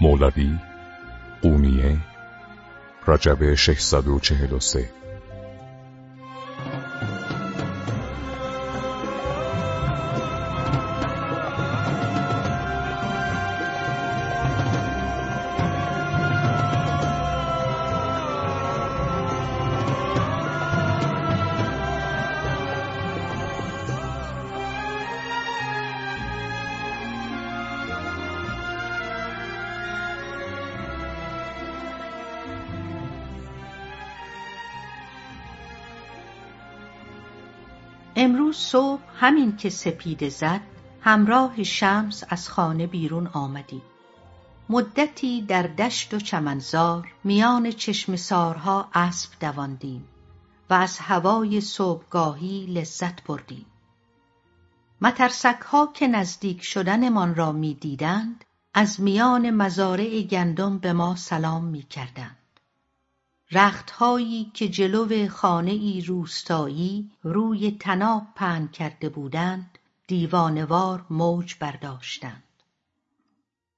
مولوی قونیه رجب 643 امروز صبح همین که سپیده زد همراه شمس از خانه بیرون آمدیم. مدتی در دشت و چمنزار میان چشم سارها اسب دواندیم و از هوای صبحگاهی لذت بردیم. مترسکها که نزدیک شدنمان را می‌دیدند از میان مزارع گندم به ما سلام می‌کردند. رختهایی که جلو خانه ای روستایی روی طناب پهن کرده بودند دیوانوار موج برداشتند.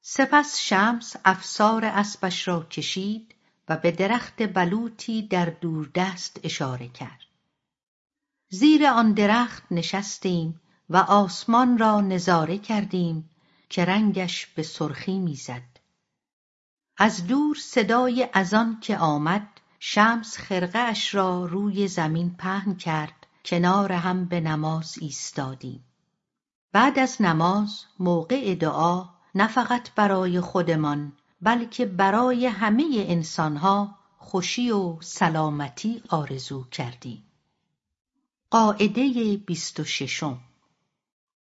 سپس شمس افسار اسبش را کشید و به درخت بلوطی در دوردست اشاره کرد. زیر آن درخت نشستیم و آسمان را نظاره کردیم که رنگش به سرخی می‌زد. از دور صدای اذان که آمد شمس خرقهاش را روی زمین پهن کرد کنار هم به نماز ایستادیم. بعد از نماز موقع دعا نه فقط برای خودمان بلکه برای همه انسانها خوشی و سلامتی آرزو کردیم. قاعده بیست و ششم.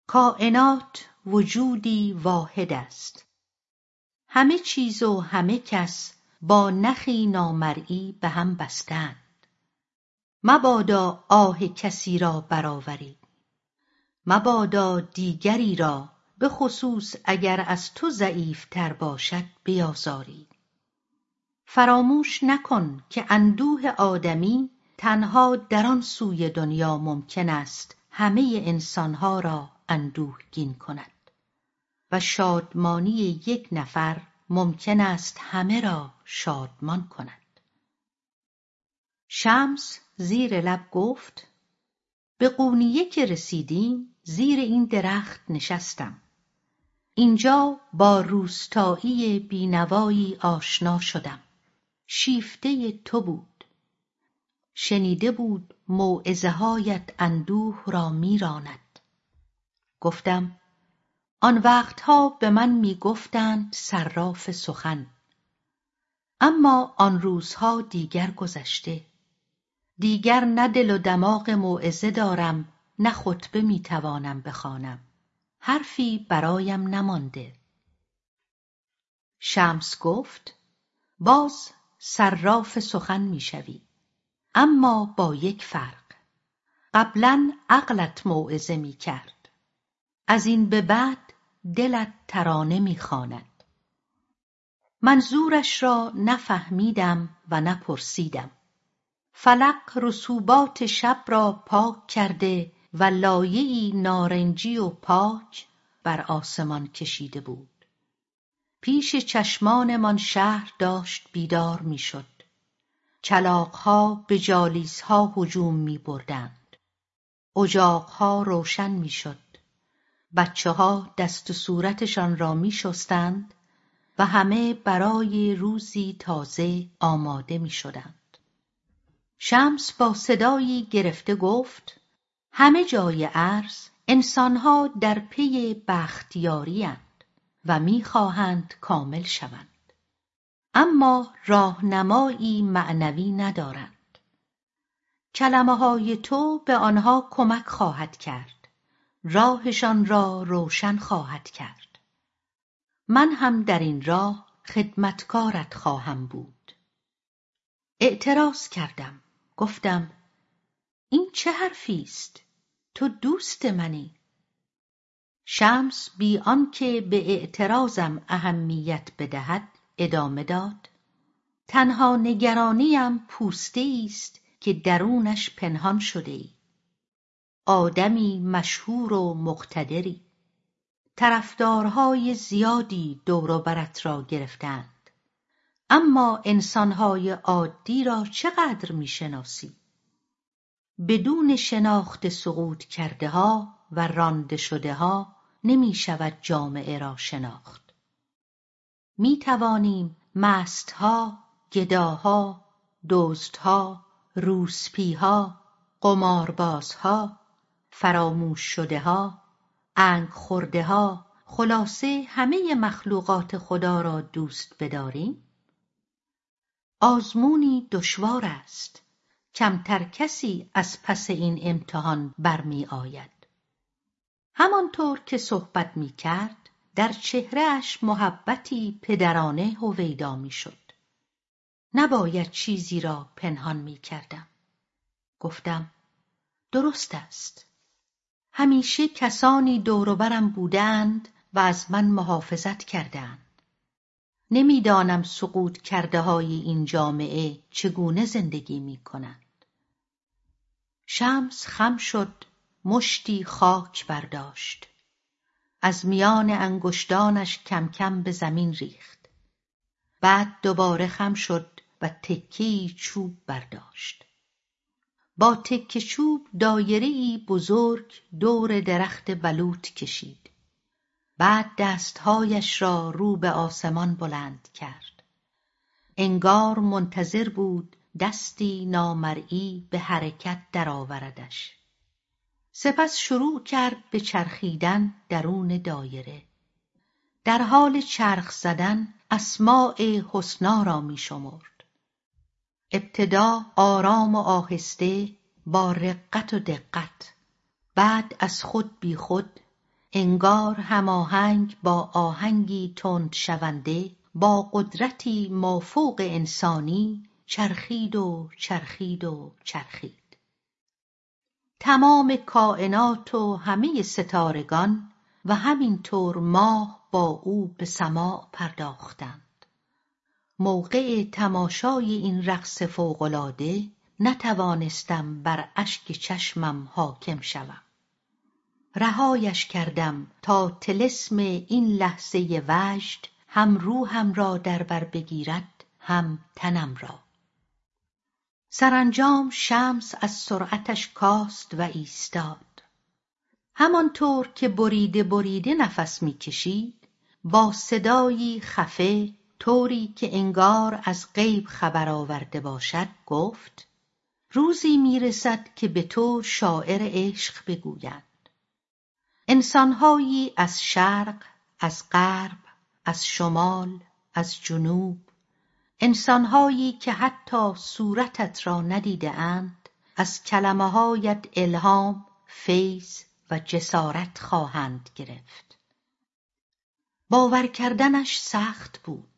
کائنات وجودی واحد است. همه چیز و همه کس با نخی نامرئی به هم بستند. مبادا آه کسی را برآوری. مبادا دیگری را بخصوص اگر از تو ضعیفتر باشد بیازاری. فراموش نکن که اندوه آدمی تنها در آن سوی دنیا ممکن است همه انسانها را اندوهگین کند. و شادمانی یک نفر ممکن است همه را شادمان کند شمس زیر لب گفت به قونیه که رسیدیم زیر این درخت نشستم. اینجا با روستایی بینوایی آشنا شدم. شیفته تو بود. شنیده بود موعظه هایت اندوه را میراند. گفتم آن وقتها به من می‌گفتند صراف سخن. اما آن روزها دیگر گذشته. دیگر نه دل و دماغ موعظه دارم نه خطبه می‌توانم بخوانم. حرفی برایم نمانده. شمس گفت باز صراف سخن می‌شوی. اما با یک فرق. قبلا عقلت موعظه می‌کرد. از این به بعد دلت ترانه می‌خواند. منظورش را نفهمیدم و نپرسیدم. فلق رسوبات شب را پاک کرده و لایهای نارنجی و پاک بر آسمان کشیده بود. پیش چشمانمان شهر داشت بیدار می‌شد. چلاغها به جالیسها هجوم میبردند. اجاقها روشن می‌شد. بچهها دست و صورتشان را میشستند و همه برای روزی تازه آماده می‌شدند. شمس با صدایی گرفته گفت همه جای عرض انسانها در پی بختیاریاند و می‌خواهند کامل شوند. اما راهنمایی معنوی ندارند. کلمه های تو به آنها کمک خواهد کرد. راهشان را روشن خواهد کرد. من هم در این راه خدمتکارت خواهم بود. اعتراض کردم. گفتم این چه حرفی است؟ تو دوست منی. شمس بی آنکه به اعتراضم اهمیت بدهد ادامه داد. تنها نگرانیم پوسته است که درونش پنهان شده ای. آدمی مشهور و مقتدری. طرفدارهای زیادی دور و برت را گرفتند. اما انسانهای عادی را چقدر می‌شناسی؟ بدون شناخت سقوط کرده ها و رانده شده ها نمی شود جامعه را شناخت. می توانیم مستها، گداها، دزدها، روسپیها، قماربازها، فراموش شده ها، انگ خورده ها، خلاصه همه مخلوقات خدا را دوست بداریم؟ آزمونی دشوار است. کمتر کسی از پس این امتحان برمی آید. همانطور که صحبت می کرد در چهرهش محبتی پدرانه هویدا می شد. نباید چیزی را پنهان می کردم. گفتم درست است. همیشه کسانی دوروبرم بودند و از من محافظت کردند. نمی‌دانم سقوط کرده های این جامعه چگونه زندگی می کنند شمس خم شد مشتی خاک برداشت. از میان انگشتانش کم کم به زمین ریخت. بعد دوباره خم شد و تکی چوب برداشت. با تکه چوب دایره بزرگ دور درخت بلوط کشید. بعد دستهایش را رو به آسمان بلند کرد. انگار منتظر بود دستی نامرئی به حرکت درآوردش. سپس شروع کرد به چرخیدن درون دایره. در حال چرخ زدن اسماء حسنا را می شمرد ابتدا آرام و آهسته با رقت و دقت. بعد از خود بی خود انگار هماهنگ با آهنگی تند شونده با قدرتی مافوق انسانی چرخید و چرخید و چرخید. تمام کائنات و همه ستارگان و همینطور ماه با او به سماع پرداختند. موقع تماشای این رقص فوقالعاده نتوانستم بر اشک چشمم حاکم شوم. رهایش کردم تا طلسم این لحظه وجد هم روحم را در بر بگیرد هم تنم را. سرانجام شمس از سرعتش کاست و ایستاد. همانطور که بریده بریده نفس می‌کشید با صدایی خفه طوری که انگار از غیب خبر آورده باشد گفت روزی می‌رسد که به تو شاعر عشق بگویند انسانهایی از شرق از غرب از شمال از جنوب انسانهایی که حتی صورتت را ندیده اند از کلمه هایت الهام فیض و جسارت خواهند گرفت. باور کردنش سخت بود.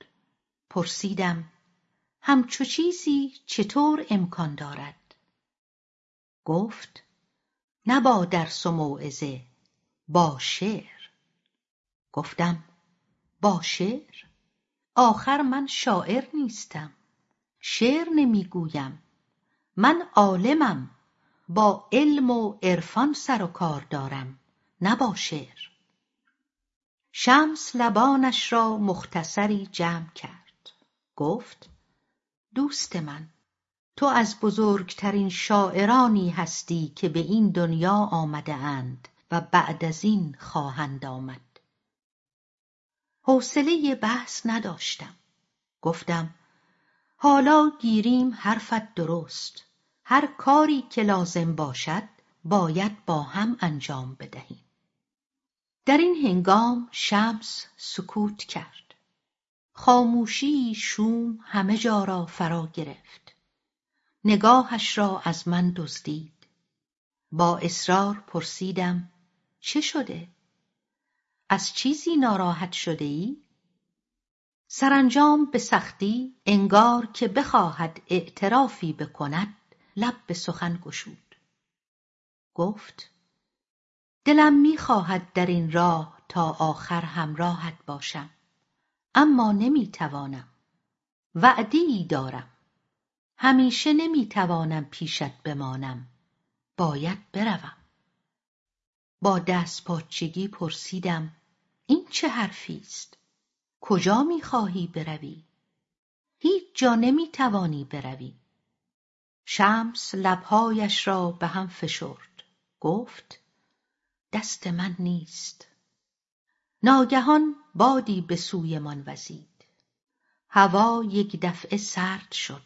پرسیدم همچو چیزی چطور امکان دارد؟ گفت نه با درس و موعظه با شعر. گفتم با شعر؟ آخر من شاعر نیستم شعر نمی‌گویم. من عالمم با علم و عرفان سر و کار دارم نه با شعر. شمس لبانش را مختصری جمع کرد. گفت دوست من تو از بزرگترین شاعرانی هستی که به این دنیا آمده اند و بعد از این خواهند آمد. حوصله بحث نداشتم. گفتم حالا گیریم حرفت درست. هر کاری که لازم باشد باید با هم انجام بدهیم. در این هنگام شمس سکوت کرد. خاموشی شوم همه جا را فرا گرفت. نگاهش را از من دزدید. با اصرار پرسیدم چه شده؟ از چیزی ناراحت شده ای؟ سرانجام به سختی انگار که بخواهد اعترافی بکند لب به سخن گشود. گفت دلم می‌خواهد در این راه تا آخر همراهت باشم. اما نمی‌توانم. وعدهای دارم. همیشه نمی‌توانم پیشت بمانم. باید بروم. با دستپاچگی پرسیدم این چه حرفی است؟ کجا می‌خواهی بروی؟ هیچ جا نمی‌توانی بروی. شمس لبهایش را به هم فشرد. گفت دست من نیست. ناگهان بادی به سویمان وزید. هوا یک دفعه سرد شد.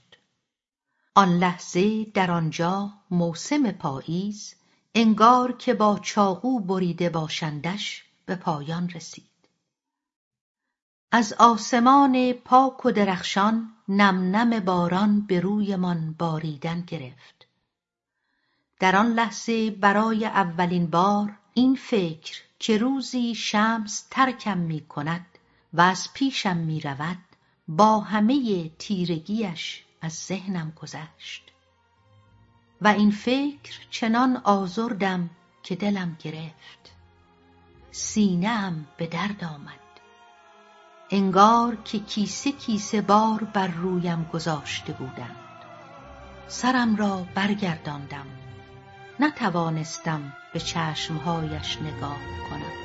آن لحظه در آنجا موسم پاییز انگار که با چاقو بریده باشندش به پایان رسید. از آسمان پاک و درخشان نم نم باران به رویمان باریدن گرفت. در آن لحظه برای اولین بار این فکر که روزی شمس ترکم می کند و از پیشم می رود با همه تیرگیش از ذهنم گذشت. و این فکر چنان آزردم که دلم گرفت. سینهام به درد آمد. انگار که کیسه کیسه بار بر رویم گذاشته بودند. سرم را برگرداندم. نتوانستم به چشمهایش نگاه کنم.